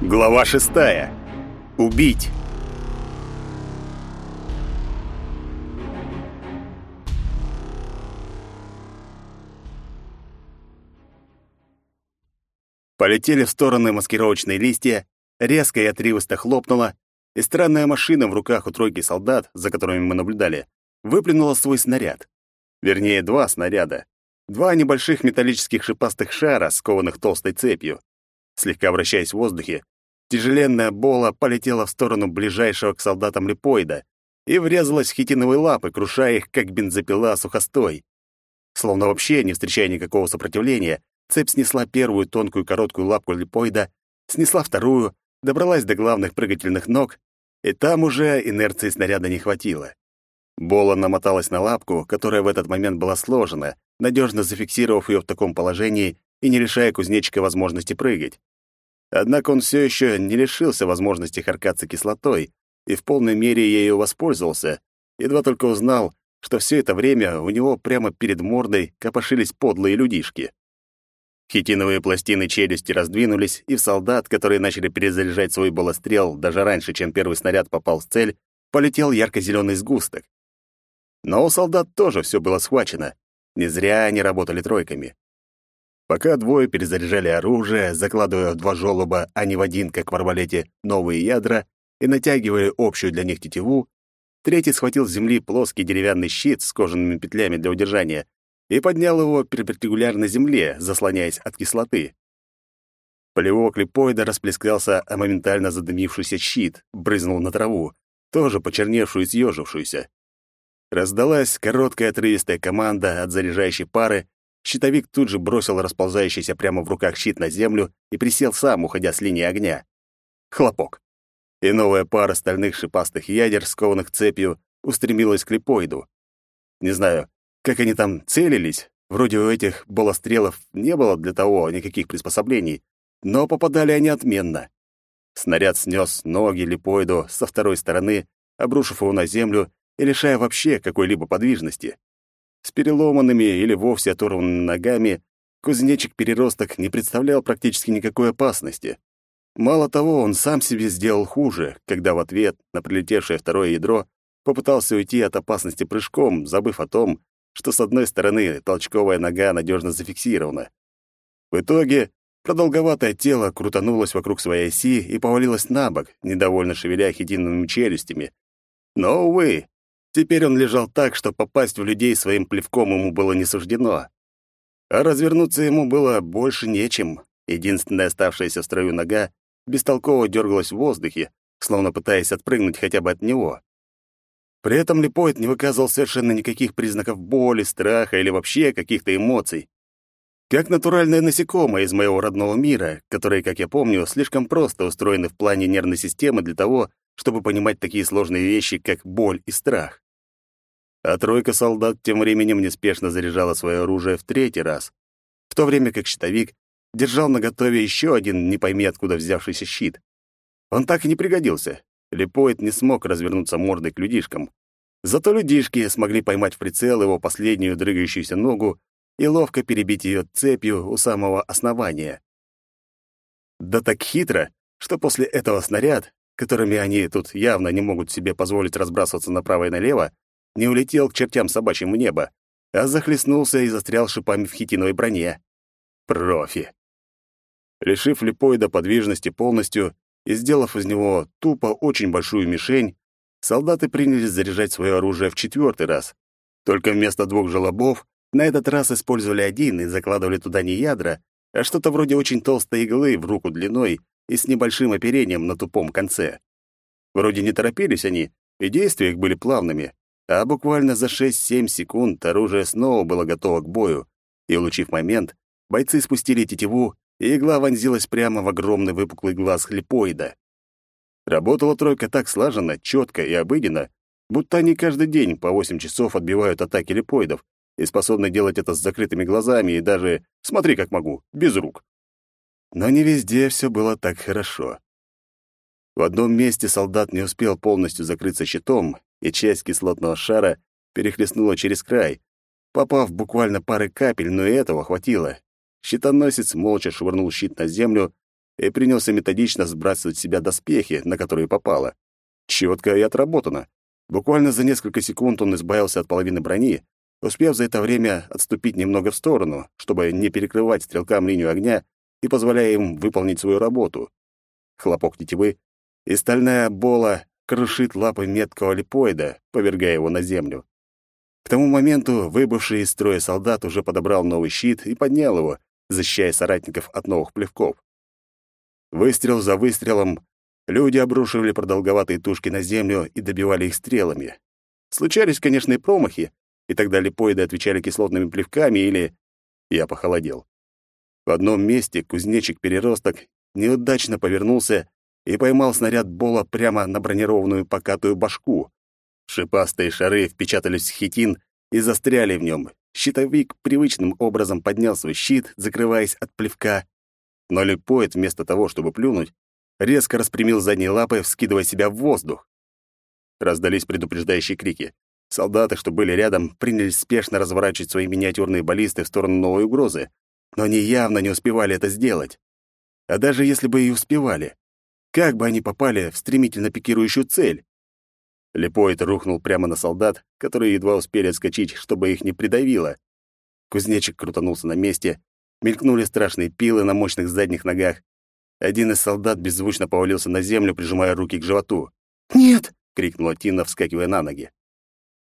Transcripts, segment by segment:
Глава шестая. Убить. Полетели в стороны маскировочные листья, резко и отрывисто хлопнуло, и странная машина в руках у тройки солдат, за которыми мы наблюдали, выплюнула свой снаряд. Вернее, два снаряда. Два небольших металлических шипастых шара, скованных толстой цепью. Слегка вращаясь в воздухе, тяжеленная бола полетела в сторону ближайшего к солдатам липоида и врезалась в хитиновые лапы, крушая их, как бензопила сухостой. Словно вообще не встречая никакого сопротивления, цепь снесла первую тонкую короткую лапку липоида, снесла вторую, добралась до главных прыгательных ног, и там уже инерции снаряда не хватило. Бола намоталась на лапку, которая в этот момент была сложена, надежно зафиксировав ее в таком положении и не лишая кузнечика возможности прыгать. Однако он все еще не лишился возможности харкаться кислотой и в полной мере ею воспользовался, едва только узнал, что все это время у него прямо перед мордой копошились подлые людишки. Хитиновые пластины челюсти раздвинулись, и в солдат, которые начали перезаряжать свой болострел даже раньше, чем первый снаряд попал в цель, полетел ярко-зеленый сгусток. Но у солдат тоже все было схвачено. Не зря они работали тройками. Пока двое перезаряжали оружие, закладывая в два желоба, а не в один, как в арбалете, новые ядра, и натягивая общую для них тетиву, третий схватил с земли плоский деревянный щит с кожаными петлями для удержания и поднял его перпендикулярно земле, заслоняясь от кислоты. Полевок липоида расплескался, а моментально задымившийся щит брызнул на траву, тоже почерневшую и съежившуюся. Раздалась короткая отрывистая команда от заряжающей пары, щитовик тут же бросил расползающийся прямо в руках щит на землю и присел сам, уходя с линии огня. Хлопок. И новая пара стальных шипастых ядер, скованных цепью, устремилась к липоиду. Не знаю, как они там целились, вроде у этих болострелов не было для того никаких приспособлений, но попадали они отменно. Снаряд снес ноги липоиду со второй стороны, обрушив его на землю и лишая вообще какой-либо подвижности. С переломанными или вовсе оторванными ногами кузнечик-переросток не представлял практически никакой опасности. Мало того, он сам себе сделал хуже, когда в ответ на прилетевшее второе ядро попытался уйти от опасности прыжком, забыв о том, что с одной стороны толчковая нога надежно зафиксирована. В итоге продолговатое тело крутанулось вокруг своей оси и повалилось на бок, недовольно шевеля хитиновыми челюстями. Но, увы, Теперь он лежал так, что попасть в людей своим плевком ему было не суждено. А развернуться ему было больше нечем. Единственная оставшаяся в строю нога бестолково дергалась в воздухе, словно пытаясь отпрыгнуть хотя бы от него. При этом Липоид не выказывал совершенно никаких признаков боли, страха или вообще каких-то эмоций. Как натуральное насекомое из моего родного мира, которые, как я помню, слишком просто устроены в плане нервной системы для того, чтобы понимать такие сложные вещи, как боль и страх. А тройка солдат тем временем неспешно заряжала свое оружие в третий раз, в то время как щитовик держал наготове еще один не пойми откуда взявшийся щит. Он так и не пригодился. Липоид не смог развернуться мордой к людишкам. Зато людишки смогли поймать в прицел его последнюю дрыгающуюся ногу и ловко перебить ее цепью у самого основания. Да так хитро, что после этого снаряд, которыми они тут явно не могут себе позволить разбрасываться направо и налево, не улетел к чертям собачьим в небо, а захлестнулся и застрял шипами в хитиновой броне. Профи. Лишив липоида подвижности полностью и сделав из него тупо очень большую мишень, солдаты принялись заряжать свое оружие в четвертый раз. Только вместо двух желобов на этот раз использовали один и закладывали туда не ядра, а что-то вроде очень толстой иглы в руку длиной и с небольшим оперением на тупом конце. Вроде не торопились они, и действия их были плавными, а буквально за 6-7 секунд оружие снова было готово к бою, и, улучив момент, бойцы спустили тетиву, и игла вонзилась прямо в огромный выпуклый глаз хлипоида. Работала тройка так слаженно, четко и обыденно, будто они каждый день по 8 часов отбивают атаки липоидов и способны делать это с закрытыми глазами и даже, смотри как могу, без рук. Но не везде все было так хорошо. В одном месте солдат не успел полностью закрыться щитом, и часть кислотного шара перехлестнула через край, попав буквально пары капель, но и этого хватило. Щитоносец молча швырнул щит на землю, и принялся методично сбрасывать с себя доспехи, на которые попало. Чётко и отработано. Буквально за несколько секунд он избавился от половины брони, успев за это время отступить немного в сторону, чтобы не перекрывать стрелкам линию огня и позволяя им выполнить свою работу. Хлопок тетивы, и стальная бола крушит лапы меткого липоида, повергая его на землю. К тому моменту выбывший из строя солдат уже подобрал новый щит и поднял его, защищая соратников от новых плевков. Выстрел за выстрелом люди обрушивали продолговатые тушки на землю и добивали их стрелами. Случались, конечно, и промахи, и тогда липоиды отвечали кислотными плевками или... Я похолодел. В одном месте кузнечик-переросток неудачно повернулся и поймал снаряд Бола прямо на бронированную покатую башку. Шипастые шары впечатались в хитин и застряли в нем. Щитовик привычным образом поднял свой щит, закрываясь от плевка. Но липоид, вместо того, чтобы плюнуть, резко распрямил задние лапы, вскидывая себя в воздух. Раздались предупреждающие крики. Солдаты, что были рядом, принялись спешно разворачивать свои миниатюрные баллисты в сторону новой угрозы, но они явно не успевали это сделать. А даже если бы и успевали, как бы они попали в стремительно пикирующую цель? Лепоид рухнул прямо на солдат, которые едва успели отскочить, чтобы их не придавило. Кузнечик крутанулся на месте, мелькнули страшные пилы на мощных задних ногах. Один из солдат беззвучно повалился на землю, прижимая руки к животу. «Нет!» — крикнула Тина, вскакивая на ноги.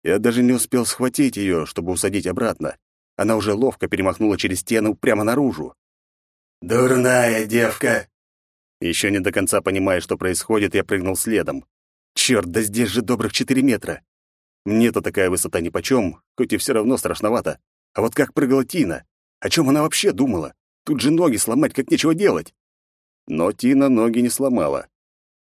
Я даже не успел схватить ее, чтобы усадить обратно. Она уже ловко перемахнула через стену прямо наружу. «Дурная девка!» Еще не до конца понимая, что происходит, я прыгнул следом. Черт, да здесь же добрых четыре метра. Мне-то такая высота нипочем, хоть и все равно страшновато. А вот как прыгала Тина? О чем она вообще думала? Тут же ноги сломать как нечего делать. Но Тина ноги не сломала.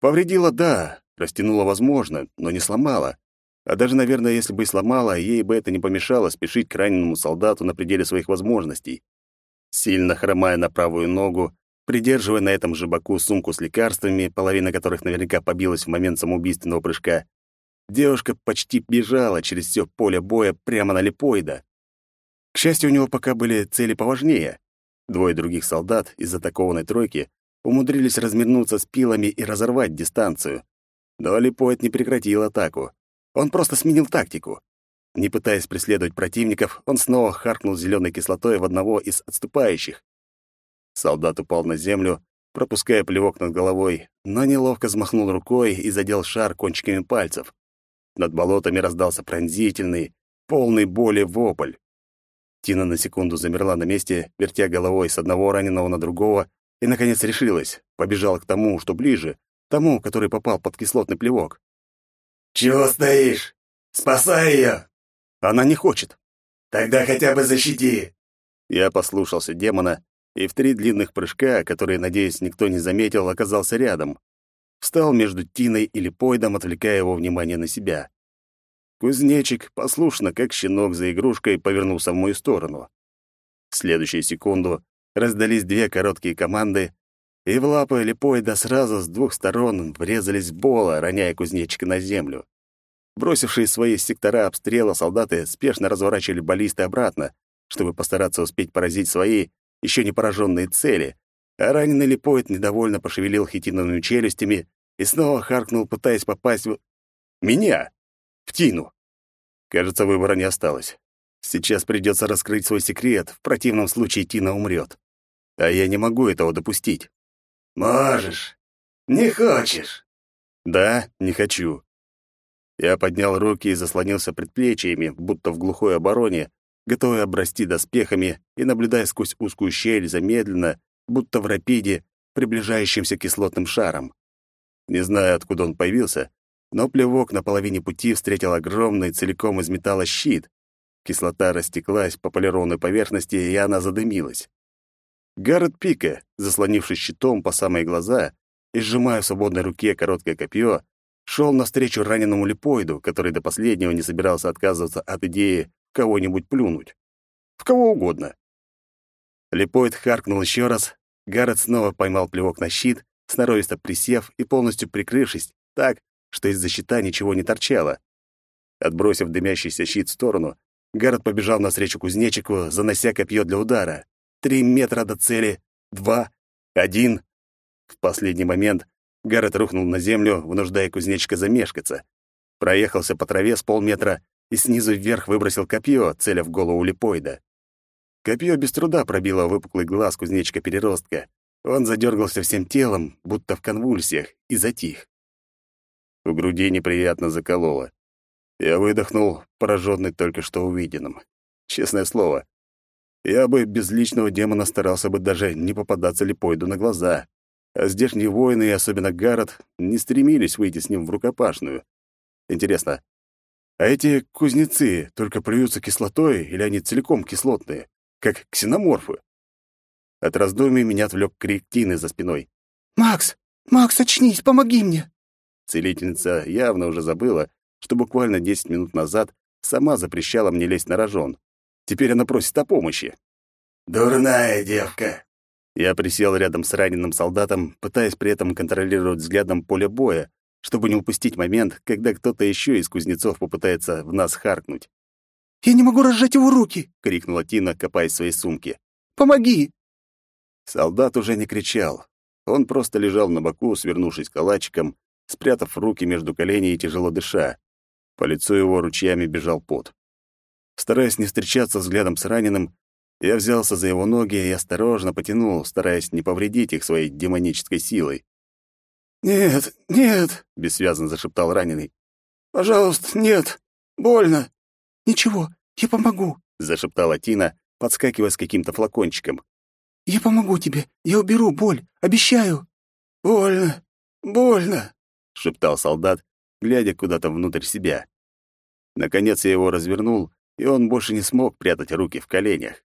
Повредила, да, растянула, возможно, но не сломала. А даже, наверное, если бы и сломала, ей бы это не помешало спешить к раненому солдату на пределе своих возможностей. Сильно хромая на правую ногу, придерживая на этом же боку сумку с лекарствами, половина которых наверняка побилась в момент самоубийственного прыжка, девушка почти бежала через все поле боя прямо на Липоида. К счастью, у него пока были цели поважнее. Двое других солдат из атакованной тройки умудрились разминуться с пилами и разорвать дистанцию. Но Липоид не прекратил атаку. Он просто сменил тактику. Не пытаясь преследовать противников, он снова харкнул зеленой кислотой в одного из отступающих. Солдат упал на землю, пропуская плевок над головой, но неловко взмахнул рукой и задел шар кончиками пальцев. Над болотами раздался пронзительный, полный боли вопль. Тина на секунду замерла на месте, вертя головой с одного раненого на другого, и, наконец, решилась, побежала к тому, что ближе, тому, который попал под кислотный плевок. «Чего стоишь? Спасай ее!» «Она не хочет». «Тогда хотя бы защити!» Я послушался демона и в три длинных прыжка, которые, надеюсь, никто не заметил, оказался рядом. Встал между Тиной и Липоидом, отвлекая его внимание на себя. Кузнечик, послушно, как щенок за игрушкой, повернулся в мою сторону. В следующую секунду раздались две короткие команды, и в лапы Липоида сразу с двух сторон врезались Бола, роняя кузнечика на землю. Бросившие свои сектора обстрела солдаты спешно разворачивали баллисты обратно, чтобы постараться успеть поразить свои, еще не пораженные цели, а раненый Липоид недовольно пошевелил хитиновыми челюстями и снова харкнул, пытаясь попасть в... Меня! В Тину! Кажется, выбора не осталось. Сейчас придется раскрыть свой секрет, в противном случае Тина умрет. А я не могу этого допустить. «Можешь. Не хочешь». «Да, не хочу». Я поднял руки и заслонился предплечьями, будто в глухой обороне, готовый обрасти доспехами и наблюдая сквозь узкую щель замедленно, будто в рапиде, приближающимся кислотным шаром. Не знаю, откуда он появился, но плевок на половине пути встретил огромный целиком из металла щит. Кислота растеклась по полированной поверхности, и она задымилась. Гаррет Пика, заслонившись щитом по самые глаза и сжимая в свободной руке короткое копье, шел навстречу раненому липоиду, который до последнего не собирался отказываться от идеи кого-нибудь плюнуть. В кого угодно. Липоид харкнул еще раз, Гаррет снова поймал плевок на щит, сноровисто присев и полностью прикрывшись так, что из-за щита ничего не торчало. Отбросив дымящийся щит в сторону, Гаррет побежал навстречу кузнечику, занося копье для удара. Три метра до цели, два, один. В последний момент Гаррет рухнул на землю, вынуждая кузнечика замешкаться. Проехался по траве с полметра и снизу вверх выбросил копье, целя в голову липоида. Копье без труда пробило выпуклый глаз кузнечика-переростка. Он задергался всем телом, будто в конвульсиях, и затих. В груди неприятно закололо. Я выдохнул, пораженный только что увиденным. Честное слово, я бы без личного демона старался бы даже не попадаться Липоиду на глаза. А здешние воины, и особенно Гаррет, не стремились выйти с ним в рукопашную. Интересно, а эти кузнецы только плюются кислотой или они целиком кислотные, как ксеноморфы? От раздумий меня отвлек крик Тины за спиной. «Макс! Макс, очнись, помоги мне!» Целительница явно уже забыла, что буквально десять минут назад сама запрещала мне лезть на рожон. Теперь она просит о помощи. «Дурная девка!» Я присел рядом с раненым солдатом, пытаясь при этом контролировать взглядом поле боя, чтобы не упустить момент, когда кто-то еще из кузнецов попытается в нас харкнуть. «Я не могу разжать его руки!» — крикнула Тина, копая в своей сумке. «Помоги!» Солдат уже не кричал. Он просто лежал на боку, свернувшись калачиком, спрятав руки между коленей и тяжело дыша. По лицу его ручьями бежал пот. Стараясь не встречаться взглядом с раненым, я взялся за его ноги и осторожно потянул, стараясь не повредить их своей демонической силой. «Нет, нет!» — бессвязно зашептал раненый. «Пожалуйста, нет! Больно!» «Ничего, я помогу!» — зашептала Тина, подскакивая с каким-то флакончиком. «Я помогу тебе! Я уберу боль! Обещаю!» «Больно! Больно!» — шептал солдат, глядя куда-то внутрь себя. Наконец я его развернул, и он больше не смог прятать руки в коленях.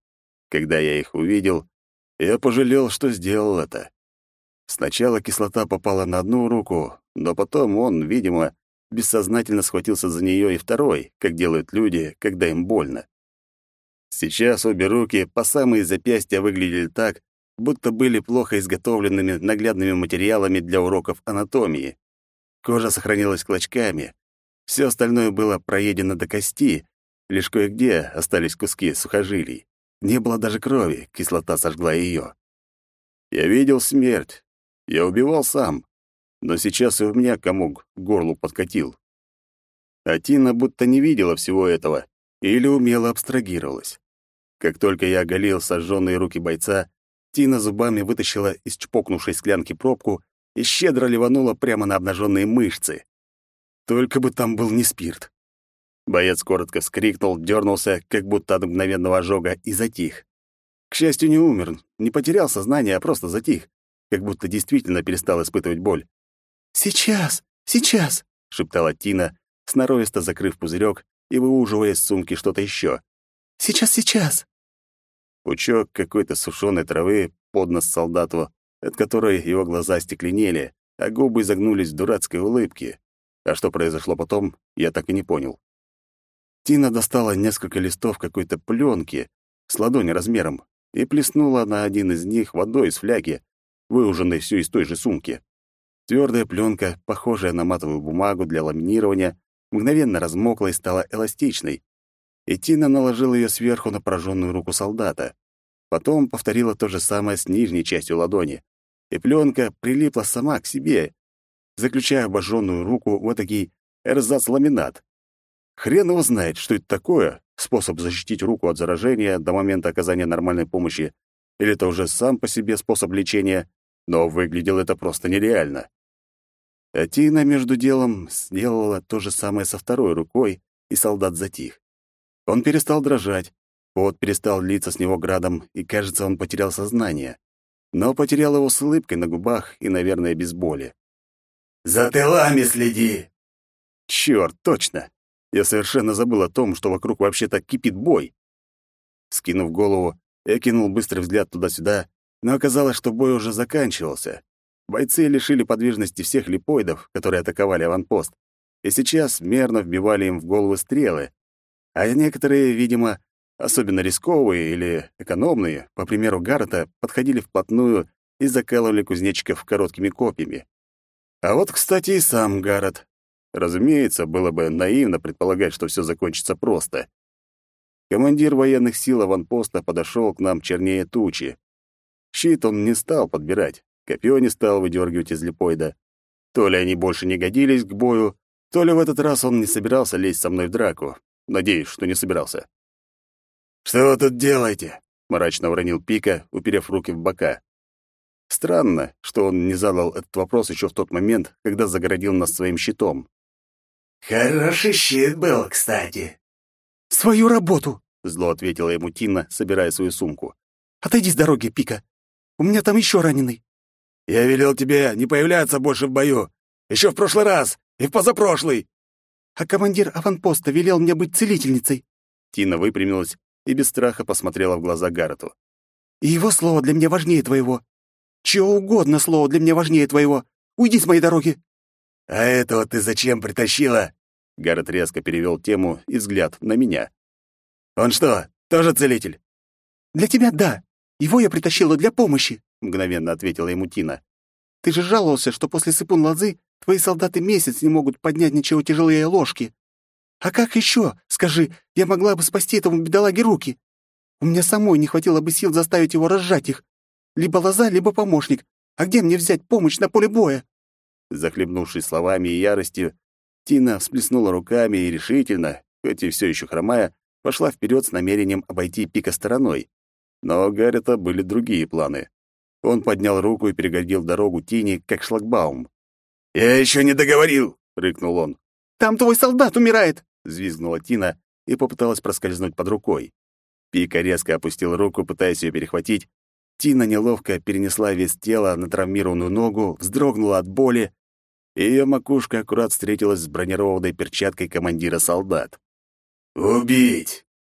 Когда я их увидел, я пожалел, что сделал это. Сначала кислота попала на одну руку, но потом он, видимо, бессознательно схватился за нее и второй, как делают люди, когда им больно. Сейчас обе руки по самые запястья выглядели так, будто были плохо изготовленными наглядными материалами для уроков анатомии. Кожа сохранилась клочками. Все остальное было проедено до кости, лишь кое-где остались куски сухожилий. Не было даже крови, кислота сожгла ее. Я видел смерть. Я убивал сам. Но сейчас и у меня комок к горлу подкатил. А Тина будто не видела всего этого или умело абстрагировалась. Как только я оголил сожженные руки бойца, Тина зубами вытащила из чпокнувшей склянки пробку и щедро ливанула прямо на обнаженные мышцы. Только бы там был не спирт. Боец коротко вскрикнул, дернулся, как будто от мгновенного ожога, и затих. К счастью, не умер, не потерял сознание, а просто затих, как будто действительно перестал испытывать боль. «Сейчас, сейчас!» — шептала Тина, сноровисто закрыв пузырек и выуживая из сумки что-то еще. «Сейчас, сейчас!» Пучок какой-то сушеной травы под нос солдату, от которой его глаза стекленели, а губы загнулись в дурацкой улыбке. А что произошло потом, я так и не понял. Тина достала несколько листов какой-то пленки с ладони размером и плеснула на один из них водой из фляги, выуженной все из той же сумки. Твердая пленка, похожая на матовую бумагу для ламинирования, мгновенно размокла и стала эластичной. И Тина наложила ее сверху на пораженную руку солдата. Потом повторила то же самое с нижней частью ладони. И пленка прилипла сама к себе, заключая обожженную руку в этакий эрзац-ламинат. Хрен его знает, что это такое, способ защитить руку от заражения до момента оказания нормальной помощи, или это уже сам по себе способ лечения, но выглядело это просто нереально. А Тина между делом сделала то же самое со второй рукой, и солдат затих. Он перестал дрожать, пот перестал литься с него градом, и, кажется, он потерял сознание. Но потерял его с улыбкой на губах и, наверное, без боли. «За тылами следи!» Черт, точно! Я совершенно забыл о том, что вокруг вообще-то кипит бой. Скинув голову, я кинул быстрый взгляд туда-сюда, но оказалось, что бой уже заканчивался. Бойцы лишили подвижности всех липоидов, которые атаковали аванпост, и сейчас мерно вбивали им в головы стрелы. А некоторые, видимо, особенно рисковые или экономные, по примеру Гаррета, подходили вплотную и закалывали кузнечиков короткими копьями. А вот, кстати, и сам Гаррет. Разумеется, было бы наивно предполагать, что все закончится просто. Командир военных сил аванпоста подошел к нам чернее тучи. Щит он не стал подбирать, Копье не стал выдергивать из липоида. То ли они больше не годились к бою, то ли в этот раз он не собирался лезть со мной в драку. Надеюсь, что не собирался. «Что вы тут делаете?» — мрачно уронил Пика, уперев руки в бока. Странно, что он не задал этот вопрос еще в тот момент, когда загородил нас своим щитом. «Хороший щит был, кстати». «Свою работу!» — зло ответила ему Тина, собирая свою сумку. «Отойди с дороги, Пика. У меня там еще раненый». «Я велел тебе не появляться больше в бою. Еще в прошлый раз и в позапрошлый». «А командир аванпоста велел мне быть целительницей». Тина выпрямилась и без страха посмотрела в глаза Гаррету. «И его слово для меня важнее твоего. Чего угодно слово для меня важнее твоего. Уйди с моей дороги». «А этого ты зачем притащила?» Гаррет резко перевел тему и взгляд на меня. «Он что, тоже целитель?» «Для тебя — да. Его я притащила для помощи», — мгновенно ответила ему Тина. «Ты же жаловался, что после сыпун-лозы твои солдаты месяц не могут поднять ничего тяжелее ложки. А как еще, скажи, я могла бы спасти этому бедолаге руки? У меня самой не хватило бы сил заставить его разжать их. Либо лоза, либо помощник. А где мне взять помощь на поле боя?» Захлебнувшись словами и яростью, Тина всплеснула руками и решительно, хоть и все еще хромая, пошла вперед с намерением обойти пика стороной. Но у Гаррета были другие планы. Он поднял руку и перегородил дорогу Тине, как шлагбаум. «Я еще не договорил!» — рыкнул он. «Там твой солдат умирает!» — взвизгнула Тина и попыталась проскользнуть под рукой. Пика резко опустил руку, пытаясь ее перехватить. Тина неловко перенесла вес тела на травмированную ногу, вздрогнула от боли, и ее макушка аккурат встретилась с бронированной перчаткой командира солдат. «Убить!»